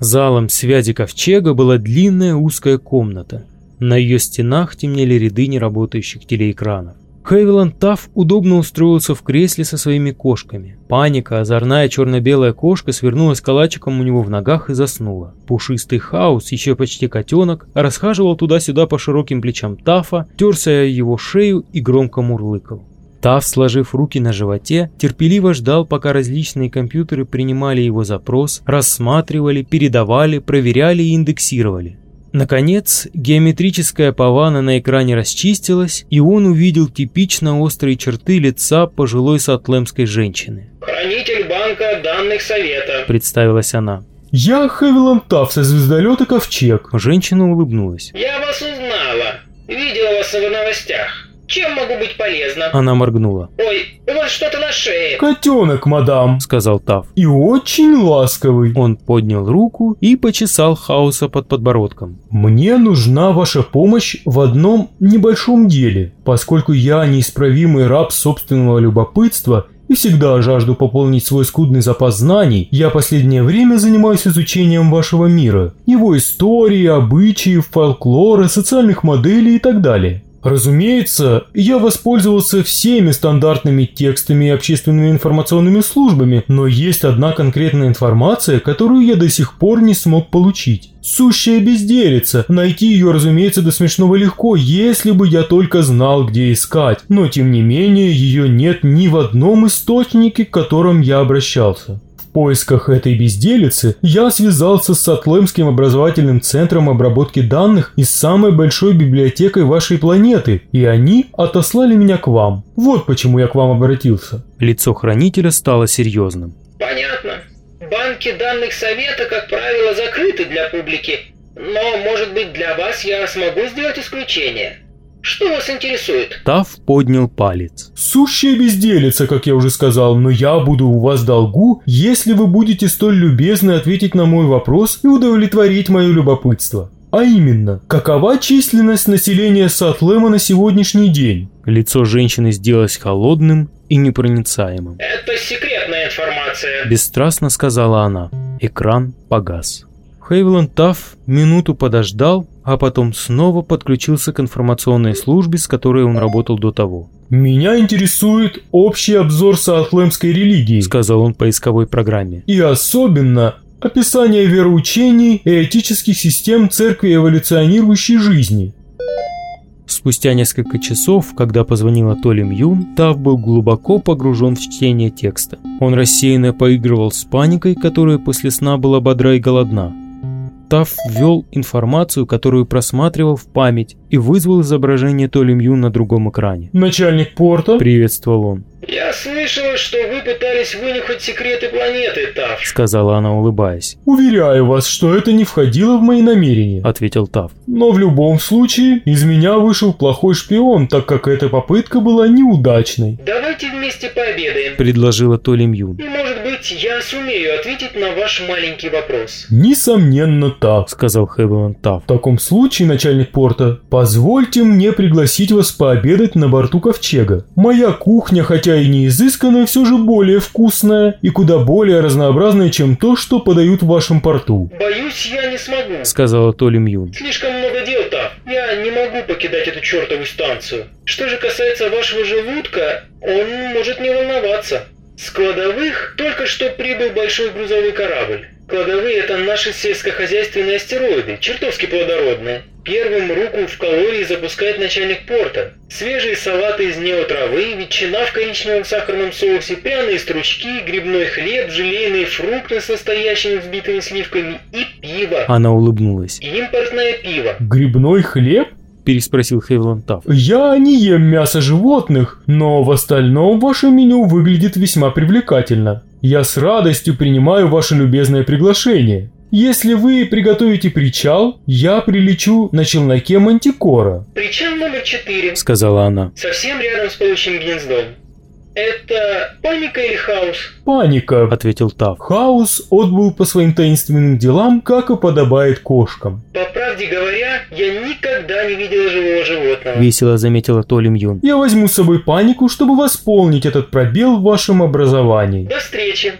Залом связи ковчега была длинная узкая комната. На ее стенах темнели ряды неработающих телеэкранов. Хейвиланд Тафф удобно устроился в кресле со своими кошками. Паника, озорная черно-белая кошка свернулась калачиком у него в ногах и заснула. Пушистый хаос, еще почти котенок, расхаживал туда-сюда по широким плечам Тафа, терся его шею и громко мурлыкал. Таф, сложив руки на животе, терпеливо ждал, пока различные компьютеры принимали его запрос, рассматривали, передавали, проверяли и индексировали. Наконец, геометрическая павана на экране расчистилась, и он увидел типично острые черты лица пожилой сатлемской женщины. «Хранитель банка данных совета», – представилась она. «Я Хевилан Тафф со звездолета «Ковчег». Женщина улыбнулась. «Я вас узнала. Видела вас в новостях. Чем могу быть полезна?» Она моргнула. «Ой, у вас что-то на шее». «Котенок, мадам», — сказал Тав. «И очень ласковый». Он поднял руку и почесал Хауса под подбородком. «Мне нужна ваша помощь в одном небольшом деле. Поскольку я неисправимый раб собственного любопытства и всегда жажду пополнить свой скудный запас знаний, я последнее время занимаюсь изучением вашего мира, его истории, обычаев, фольклора, социальных моделей и так далее. Разумеется, я воспользовался всеми стандартными текстами и общественными информационными службами, но есть одна конкретная информация, которую я до сих пор не смог получить. Сущая безделица. Найти ее, разумеется, до смешного легко, если бы я только знал, где искать. Но тем не менее, ее нет ни в одном источнике, к которым я обращался поисках этой безделицы я связался с Сатлемским образовательным центром обработки данных и с самой большой библиотекой вашей планеты, и они отослали меня к вам. Вот почему я к вам обратился». Лицо хранителя стало серьезным. «Понятно. Банки данных совета, как правило, закрыты для публики, но, может быть, для вас я смогу сделать исключение». Что вас интересует? Тав поднял палец. Сущая безделица, как я уже сказал, но я буду у вас долгу, если вы будете столь любезны ответить на мой вопрос и удовлетворить мое любопытство. А именно, какова численность населения Сатлема на сегодняшний день? Лицо женщины сделалось холодным и непроницаемым. Это секретная информация. Бесстрастно сказала она. Экран погас. Хейвланд Тафф минуту подождал, а потом снова подключился к информационной службе, с которой он работал до того. «Меня интересует общий обзор саатлемской религии», — сказал он поисковой программе. «И особенно описание вероучений и этических систем церкви эволюционирующей жизни». Спустя несколько часов, когда позвонила Толи Мьюн, Тав был глубоко погружен в чтение текста. Он рассеянно поигрывал с паникой, которая после сна была бодра и голодна. Тав ввел информацию, которую просматривал в память, и вызвал изображение Толи Мью на другом экране. «Начальник порта?» – приветствовал он. «Я слышала, что вы пытались вынюхать секреты планеты, Тав», — сказала она, улыбаясь. «Уверяю вас, что это не входило в мои намерения», — ответил Тав. «Но в любом случае, из меня вышел плохой шпион, так как эта попытка была неудачной». «Давайте вместе пообедаем», — предложила Толи Мью. «И может быть, я сумею ответить на ваш маленький вопрос». «Несомненно так», — сказал Хэвилан Тав. «В таком случае, начальник порта, позвольте мне пригласить вас пообедать на борту Ковчега. Моя кухня, хотя и не изысканная, все же более вкусная и куда более разнообразная, чем то, что подают в вашем порту. «Боюсь, я не смогу», — сказала Толи Мьюн. «Слишком много дел там. Я не могу покидать эту чертову станцию. Что же касается вашего желудка, он может не волноваться. С кладовых только что прибыл большой грузовой корабль. Кладовые – это наши сельскохозяйственные астероиды, чертовски плодородные. Первым руку в калории запускает начальник порта. Свежие салаты из неотравы, ветчина в коричневом сахарном соусе, пряные стручки, грибной хлеб, желейные фрукты с настоящими взбитыми сливками и пиво. Она улыбнулась. Импортное пиво. Грибной хлеб? Переспросил Хейвланд Тафф. «Я не ем мясо животных, но в остальном ваше меню выглядит весьма привлекательно. Я с радостью принимаю ваше любезное приглашение. Если вы приготовите причал, я прилечу на челноке Мантикора». «Причал номер четыре», — сказала она. «Совсем рядом с паучьим гнездом. Это паника или хаос? Паника, ответил Тав. Хаос отбыл по своим таинственным делам, как и подобает кошкам. По правде говоря, я никогда не видела живого животного. Весело заметила Толим Юн. Я возьму с собой панику, чтобы восполнить этот пробел в вашем образовании. До встречи.